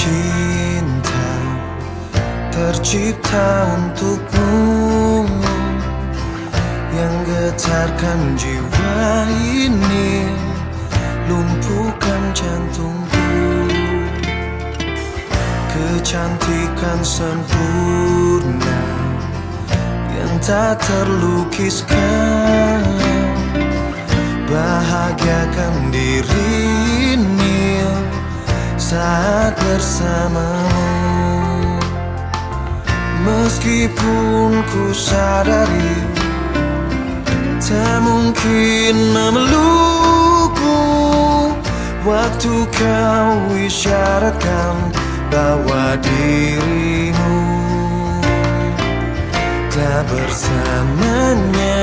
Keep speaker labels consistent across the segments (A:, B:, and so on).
A: Cinta tercipta untukmu Yang getarkan jiwa ini Lumpuhkan jantungku Kecantikan sempurna Yang tak terlukiskan Bahagiakan ini. Saat bersamamu Meskipun ku sadari Tak mungkin memelukku Waktu kau isyaratkan bahwa dirimu Telah bersamanya.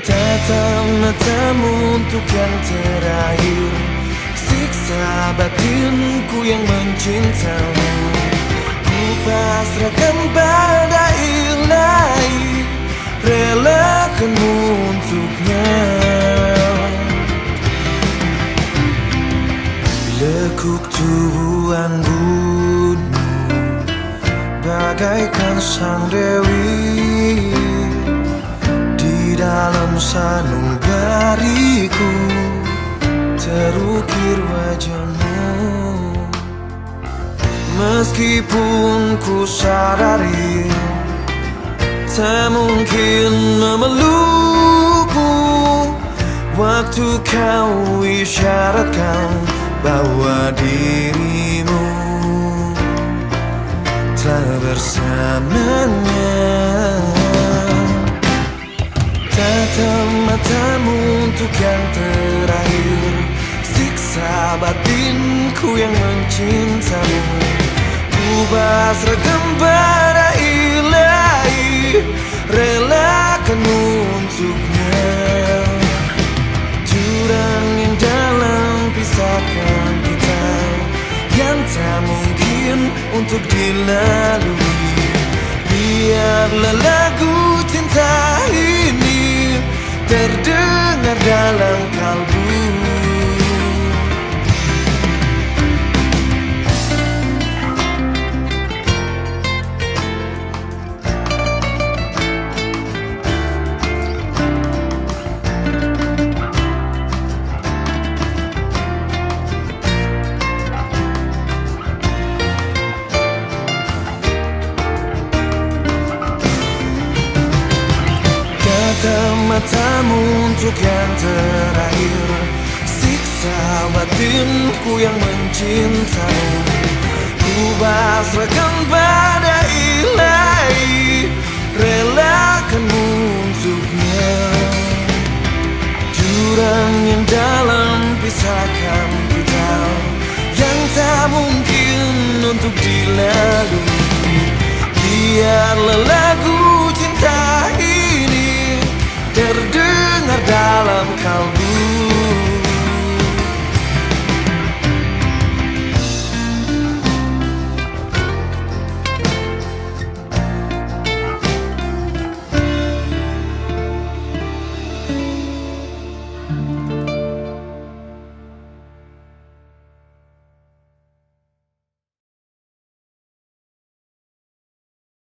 A: Tatap matamu untuk yang terakhir Siksa batinku yang mencintamu pasrahkan pada ilahi Relakan untuknya. Lekuk tubuh anggunmu Bagaikan sang dewi. Di dalam sanubariku wajahmu. Meskipun ku sadari Tak mungkin memelukku Waktu kau isyaratkan bahwa dirimu Telah bersamanya. Tatap matamu untuk yang terakhir Siksa batinku yang mencintamu pasrahkan pada ilahi. Relakan untuknya. Jurang yang dalam pisahkan kita. Yang tak mungkin untuk dilalui. Biarlah lagu matamu untuk yang terakhir. Siksa batinku yang mencintai. Ku basrakan pada ilahi Relakanmu untuknya. Jurang yang dalam pisahkan kita Yang tak mungkin untuk dilalui. Biar lelah